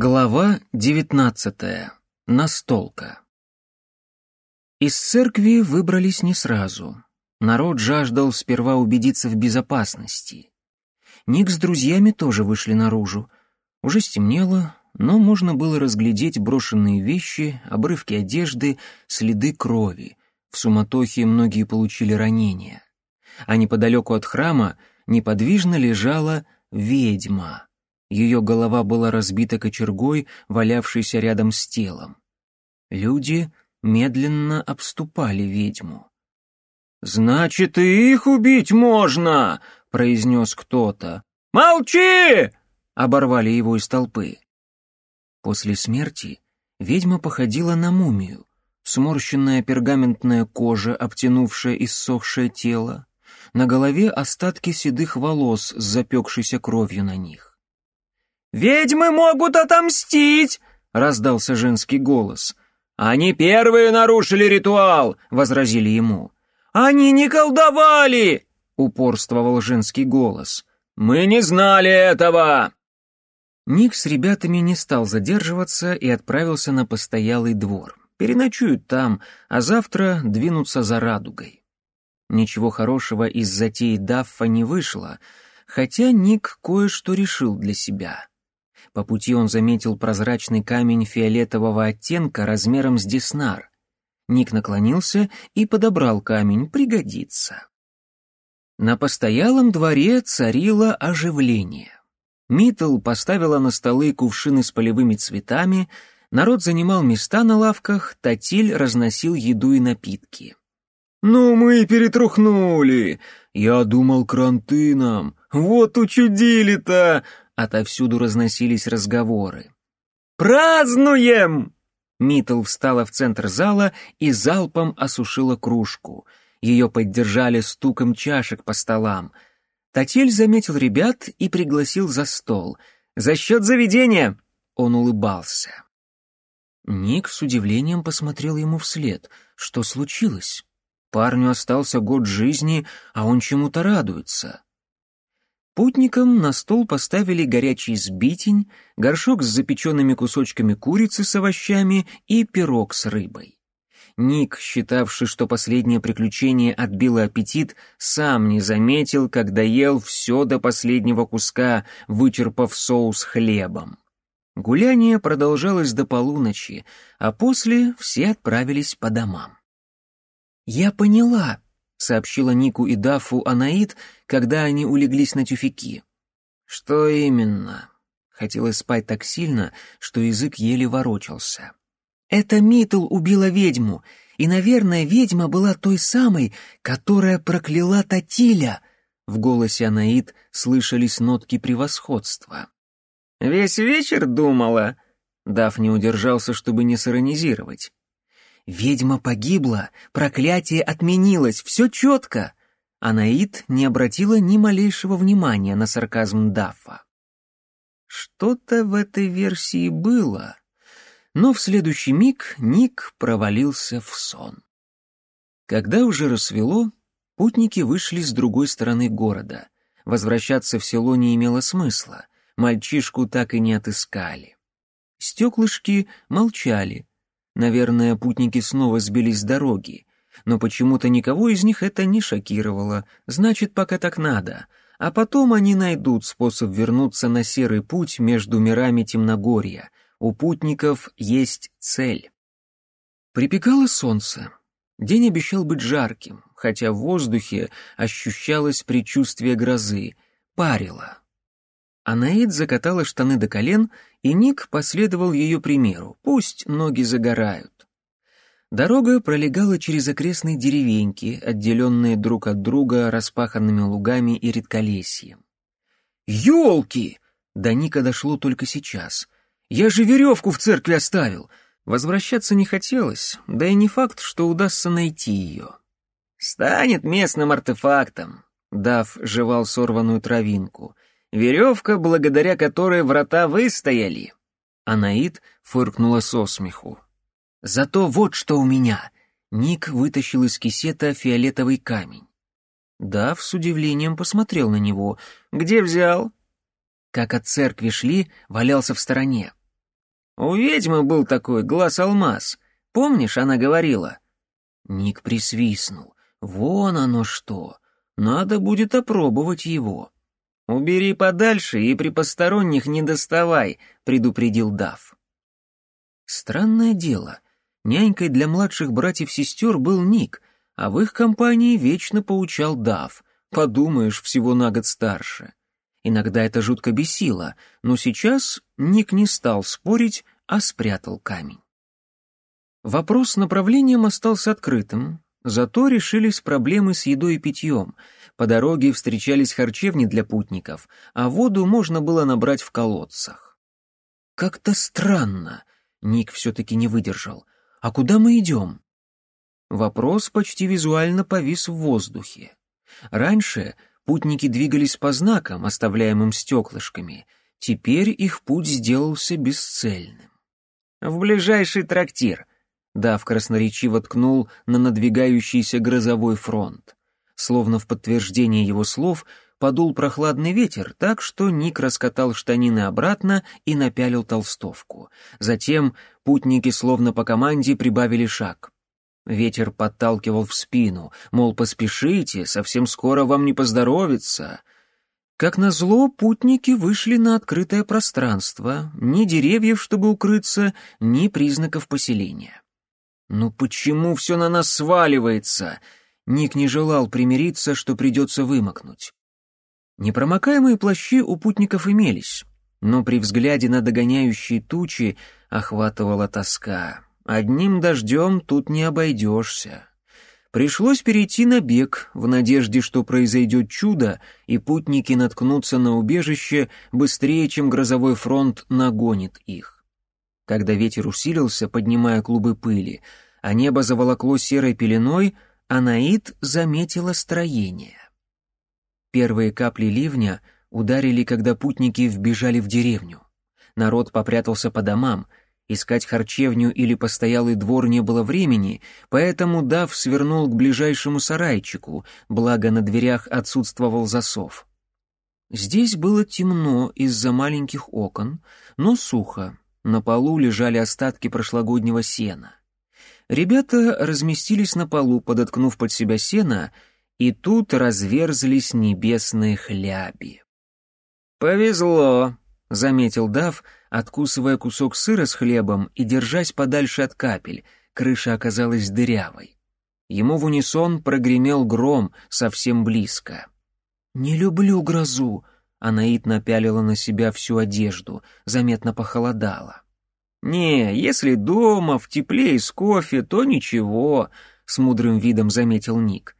Глава девятнадцатая. Настолка. Из церкви выбрались не сразу. Народ жаждал сперва убедиться в безопасности. Ник с друзьями тоже вышли наружу. Уже стемнело, но можно было разглядеть брошенные вещи, обрывки одежды, следы крови. В суматохе многие получили ранения. А неподалеку от храма неподвижно лежала ведьма — ее голова была разбита кочергой, валявшейся рядом с телом. Люди медленно обступали ведьму. «Значит, и их убить можно!» — произнес кто-то. «Молчи!» — оборвали его из толпы. После смерти ведьма походила на мумию. Сморщенная пергаментная кожа, обтянувшая иссохшее тело. На голове остатки седых волос с запекшейся кровью на них. «Ведьмы могут отомстить!» — раздался женский голос. «Они первые нарушили ритуал!» — возразили ему. «Они не колдовали!» — упорствовал женский голос. «Мы не знали этого!» Ник с ребятами не стал задерживаться и отправился на постоялый двор. Переночуют там, а завтра двинутся за радугой. Ничего хорошего из затеи Даффа не вышло, хотя Ник кое-что решил для себя. По пути он заметил прозрачный камень фиолетового оттенка размером с деснар. Ник наклонился и подобрал камень, пригодится. На постоялом дворе царило оживление. Митл поставила на столы кувшины с полевыми цветами, народ занимал места на лавках, Татиль разносил еду и напитки. «Ну мы перетрухнули! Я думал, кранты нам! Вот учудили-то!» Отовсюду разносились разговоры. «Празднуем!» Митл встала в центр зала и залпом осушила кружку. Ее поддержали стуком чашек по столам. Татель заметил ребят и пригласил за стол. «За счет заведения!» Он улыбался. Ник с удивлением посмотрел ему вслед. Что случилось? Парню остался год жизни, а он чему-то радуется. Путникам на стол поставили горячий сбитень, горшок с запеченными кусочками курицы с овощами и пирог с рыбой. Ник, считавший, что последнее приключение отбило аппетит, сам не заметил, когда ел все до последнего куска, вычерпав соус хлебом. Гуляние продолжалось до полуночи, а после все отправились по домам. «Я поняла», — сообщила Нику и Дафу Анаит, когда они улеглись на тюфяки. «Что именно?» Хотелось спать так сильно, что язык еле ворочался. «Это Митл убила ведьму, и, наверное, ведьма была той самой, которая прокляла Татиля». В голосе Анаит слышались нотки превосходства. «Весь вечер думала?» Даф не удержался, чтобы не сиронизировать. Ведьма погибла, проклятие отменилось, все четко. Анаит не обратила ни малейшего внимания на сарказм Даффа. Что-то в этой версии было, но в следующий миг Ник провалился в сон. Когда уже рассвело, путники вышли с другой стороны города. Возвращаться в село не имело смысла, мальчишку так и не отыскали. Стеклышки молчали, Наверное, путники снова сбились с дороги. Но почему-то никого из них это не шокировало. Значит, пока так надо. А потом они найдут способ вернуться на серый путь между мирами Темногорья. У путников есть цель. Припекало солнце. День обещал быть жарким, хотя в воздухе ощущалось предчувствие грозы. Парило. Анаид закатала штаны до колен, и Ник последовал ее примеру. Пусть ноги загорают. Дорога пролегала через окрестные деревеньки, отделенные друг от друга распаханными лугами и редколесьем. «Елки!» До Ника дошло только сейчас. «Я же веревку в церкви оставил!» Возвращаться не хотелось, да и не факт, что удастся найти ее. «Станет местным артефактом», — Дав жевал сорванную травинку — Веревка, благодаря которой врата выстояли. Анаит фыркнула со смеху. Зато вот что у меня. Ник вытащил из кисета фиолетовый камень. Дав с удивлением посмотрел на него. «Где взял?» Как от церкви шли, валялся в стороне. У ведьмы был такой глаз-алмаз. Помнишь, она говорила?» Ник присвистнул. «Вон оно что! Надо будет опробовать его». «Убери подальше и при посторонних не доставай», — предупредил Дав. Странное дело. Нянькой для младших братьев-сестер был Ник, а в их компании вечно поучал Дав. Подумаешь, всего на год старше. Иногда это жутко бесило, но сейчас Ник не стал спорить, а спрятал камень. Вопрос с направлением остался открытым, зато решились проблемы с едой и питьем. По дороге встречались харчевни для путников, а воду можно было набрать в колодцах. «Как-то странно», — Ник все-таки не выдержал. «А куда мы идем?» Вопрос почти визуально повис в воздухе. Раньше Путники двигались по знакам, оставляемым стеклышками. Теперь их путь сделался бесцельным. «В ближайший трактир», — Дав красноречиво ткнул на надвигающийся грозовой фронт. Словно в подтверждение его слов подул прохладный ветер, так что Ник раскатал штанины обратно и напялил толстовку. Затем путники словно по команде прибавили шаг. Ветер подталкивал в спину, мол, поспешите, совсем скоро вам не поздоровится. Как назло, путники вышли на открытое пространство, ни деревьев, чтобы укрыться, ни признаков поселения. «Ну почему все на нас сваливается?» Ник не желал примириться, что придется вымокнуть. Непромокаемые плащи у путников имелись, но при взгляде на догоняющие тучи охватывала тоска. Одним дождем тут не обойдешься. Пришлось перейти на бег, в надежде, что произойдет чудо, и путники наткнутся на убежище быстрее, чем грозовой фронт нагонит их. Когда ветер усилился, поднимая клубы пыли, а небо заволокло серой пеленой, Анаид заметила строение. Первые капли ливня ударили, когда путники вбежали в деревню. Народ попрятался по домам — Искать харчевню или постоялый двор не было времени, поэтому Дав свернул к ближайшему сарайчику, благо на дверях отсутствовал засов. Здесь было темно из-за маленьких окон, но сухо. На полу лежали остатки прошлогоднего сена. Ребята разместились на полу, подоткнув под себя сено, и тут разверзлись небесные хляби. «Повезло», — заметил Дав, откусывая кусок сыра с хлебом и держась подальше от капель, крыша оказалась дырявой. Ему в унисон прогремел гром совсем близко. «Не люблю грозу», — Анаит напялила на себя всю одежду, заметно похолодало. «Не, если дома, в тепле и с кофе, то ничего», — с мудрым видом заметил Ник.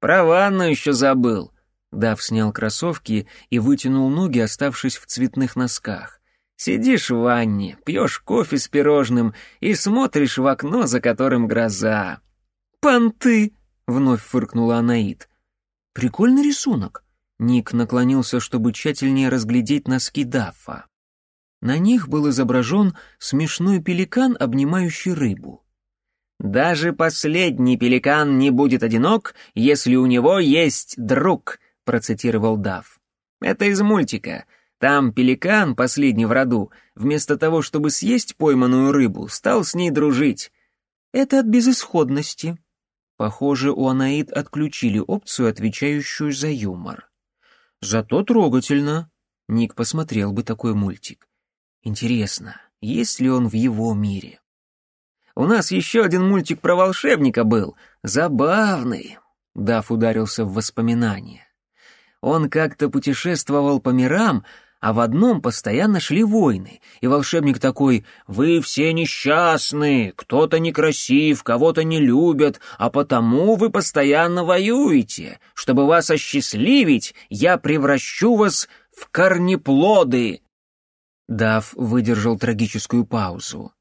«Про ванну еще забыл. Дав снял кроссовки и вытянул ноги, оставшись в цветных носках. «Сидишь в ванне, пьешь кофе с пирожным и смотришь в окно, за которым гроза». «Понты!» — вновь фыркнула Анаит. «Прикольный рисунок». Ник наклонился, чтобы тщательнее разглядеть носки Даффа. На них был изображен смешной пеликан, обнимающий рыбу. «Даже последний пеликан не будет одинок, если у него есть друг», — процитировал Дав. «Это из мультика. Там пеликан, последний в роду, вместо того, чтобы съесть пойманную рыбу, стал с ней дружить. Это от безысходности». Похоже, у Анаид отключили опцию, отвечающую за юмор. «Зато трогательно». Ник посмотрел бы такой мультик. Интересно, есть ли он в его мире? «У нас еще один мультик про волшебника был. Забавный». Дав ударился в воспоминания. Он как-то путешествовал по мирам, а в одном постоянно шли войны, и волшебник такой «Вы все несчастны, кто-то некрасив, кого-то не любят, а потому вы постоянно воюете. Чтобы вас осчастливить, я превращу вас в корнеплоды». Дав выдержал трагическую паузу.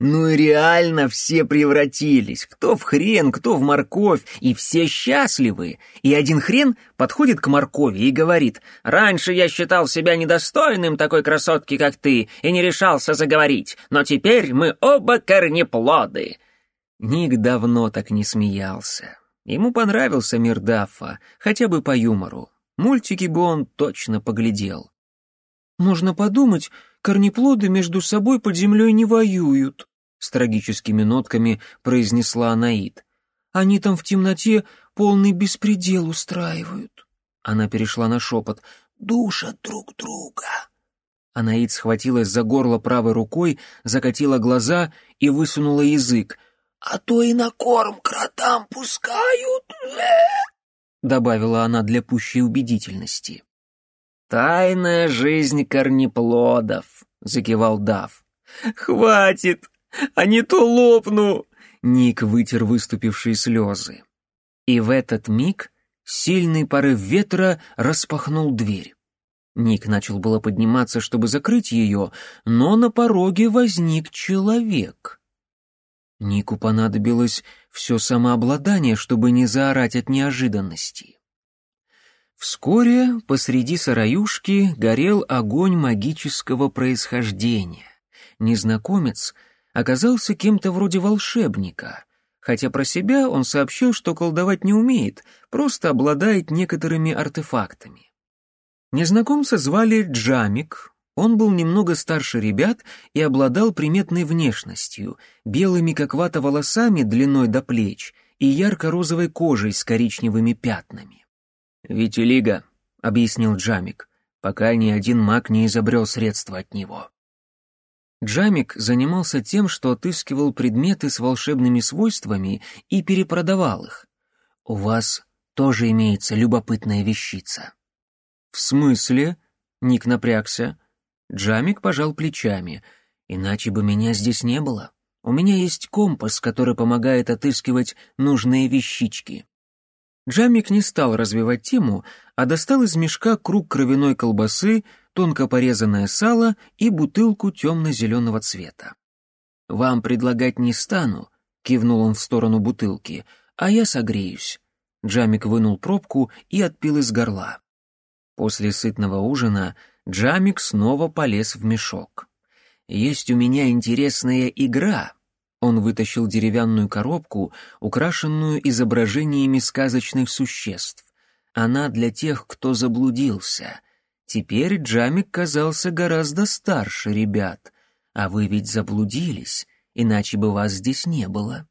Ну и реально все превратились, кто в хрен, кто в морковь, и все счастливы. И один хрен подходит к моркови и говорит, «Раньше я считал себя недостойным такой красотки, как ты, и не решался заговорить, но теперь мы оба корнеплоды». Ник давно так не смеялся. Ему понравился мир Даффа, хотя бы по юмору. Мультики бы он точно поглядел. «Можно подумать, корнеплоды между собой под землей не воюют», — с трагическими нотками произнесла Анаит. «Они там в темноте полный беспредел устраивают». Она перешла на шепот. «Душат друг друга». Анаит схватилась за горло правой рукой, закатила глаза и высунула язык. «А то и на корм кротам пускают!» — добавила она для пущей убедительности. «Тайная жизнь корнеплодов», — закивал Дав. «Хватит, а не то лопну!» Ник вытер выступившие слезы. И в этот миг сильный порыв ветра распахнул дверь. Ник начал было подниматься, чтобы закрыть ее, но на пороге возник человек. Нику понадобилось все самообладание, чтобы не заорать от неожиданности. Вскоре посреди сараюшки горел огонь магического происхождения. Незнакомец оказался кем-то вроде волшебника, хотя про себя он сообщил, что колдовать не умеет, просто обладает некоторыми артефактами. Незнакомца звали Джамик, он был немного старше ребят и обладал приметной внешностью, белыми как вата волосами длиной до плеч и ярко-розовой кожей с коричневыми пятнами. «Витилига», — объяснил Джамик, пока ни один маг не изобрел средства от него. Джамик занимался тем, что отыскивал предметы с волшебными свойствами и перепродавал их. «У вас тоже имеется любопытная вещица». «В смысле?» — Ник напрягся. Джамик пожал плечами. «Иначе бы меня здесь не было. У меня есть компас, который помогает отыскивать нужные вещички». Джамик не стал развивать тему, а достал из мешка круг кровяной колбасы, тонко порезанное сало и бутылку темно-зеленого цвета. «Вам предлагать не стану», — кивнул он в сторону бутылки, — «а я согреюсь». Джамик вынул пробку и отпил из горла. После сытного ужина Джамик снова полез в мешок. «Есть у меня интересная игра», он вытащил деревянную коробку, украшенную изображениями сказочных существ. Она для тех, кто заблудился. Теперь Джамик казался гораздо старше ребят. А вы ведь заблудились, иначе бы вас здесь не было.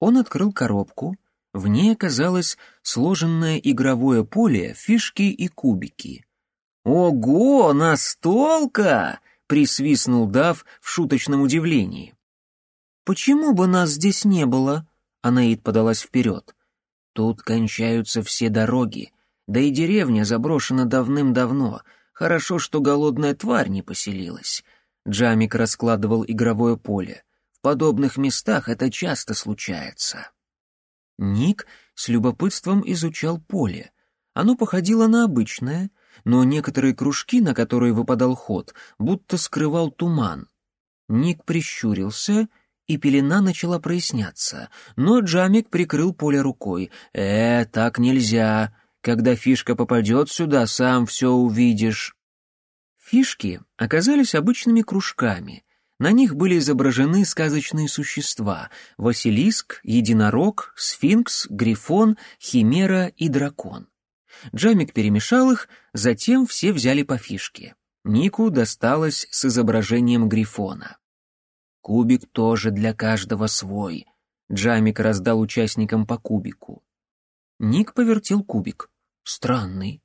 Он открыл коробку. В ней оказалось сложенное игровое поле, фишки и кубики. «Ого, настолка!» — присвистнул Дав в шуточном удивлении. «Почему бы нас здесь не было?» Анаид подалась вперед. «Тут кончаются все дороги, да и деревня заброшена давным-давно. Хорошо, что голодная тварь не поселилась». Джамик раскладывал игровое поле. «В подобных местах это часто случается». Ник с любопытством изучал поле. Оно походило на обычное, но некоторые кружки, на которые выпадал ход, будто скрывал туман. Ник прищурился и пелена начала проясняться, но Джамик прикрыл поле рукой. «Э, так нельзя. Когда фишка попадет сюда, сам все увидишь». Фишки оказались обычными кружками. На них были изображены сказочные существа — Василиск, Единорог, Сфинкс, Грифон, Химера и Дракон. Джамик перемешал их, затем все взяли по фишке. Нику досталось с изображением Грифона. Кубик тоже для каждого свой. Джамик раздал участникам по кубику. Ник повертел кубик. Странный.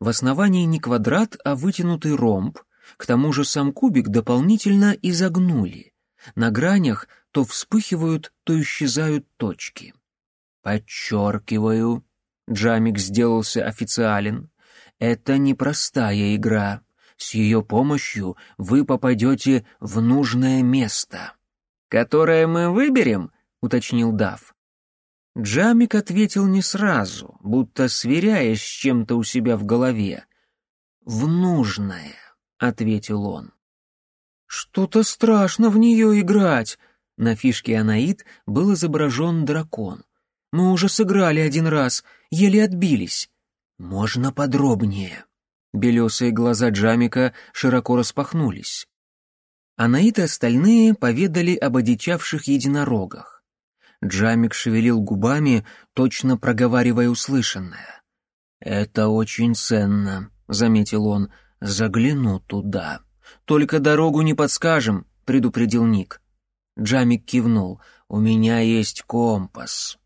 В основании не квадрат, а вытянутый ромб. К тому же сам кубик дополнительно изогнули. На гранях то вспыхивают, то исчезают точки. Подчеркиваю, Джамик сделался официален, это непростая игра. С ее помощью вы попадете в нужное место. «Которое мы выберем?» — уточнил Дав. Джамик ответил не сразу, будто сверяясь с чем-то у себя в голове. «В нужное», — ответил он. «Что-то страшно в нее играть», — на фишке Анаид был изображен дракон. «Мы уже сыграли один раз, еле отбились». «Можно подробнее?» Белесые глаза Джамика широко распахнулись. Анаит и остальные поведали об одичавших единорогах. Джамик шевелил губами, точно проговаривая услышанное. «Это очень ценно», — заметил он, — «загляну туда. «Только дорогу не подскажем», — предупредил Ник. Джамик кивнул. «У меня есть компас».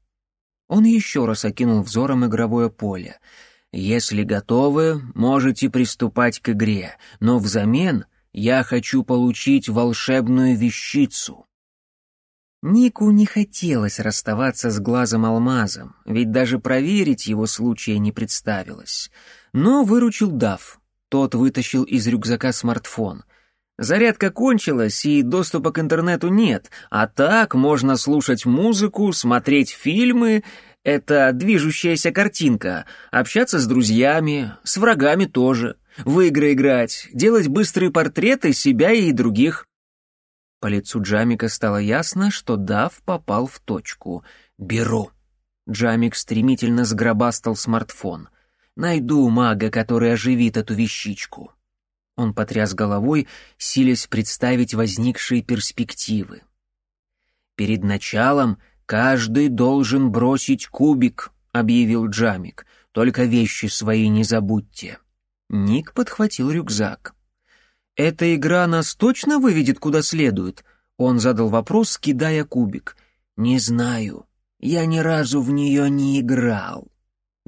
Он еще раз окинул взором игровое поле. «Если готовы, можете приступать к игре, но взамен я хочу получить волшебную вещицу». Нику не хотелось расставаться с глазом-алмазом, ведь даже проверить его случая не представилось. Но выручил Дав. Тот вытащил из рюкзака смартфон. Зарядка кончилась, и доступа к интернету нет, а так можно слушать музыку, смотреть фильмы, это движущаяся картинка, общаться с друзьями, с врагами тоже, в игры играть, делать быстрые портреты себя и других. По лицу Джамика стало ясно, что Дав попал в точку. «Беру». Джамик стремительно сгробастал смартфон. «Найду мага, который оживит эту вещичку». Он потряс головой, силясь представить возникшие перспективы. «Перед началом каждый должен бросить кубик», — объявил Джамик. «Только вещи свои не забудьте». Ник подхватил рюкзак. «Эта игра нас точно выведет куда следует?» Он задал вопрос, кидая кубик. «Не знаю. Я ни разу в нее не играл».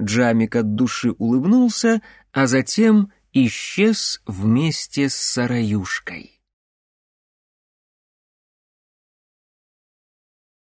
Джамик от души улыбнулся, а затем исчез вместе с Сараюшкой.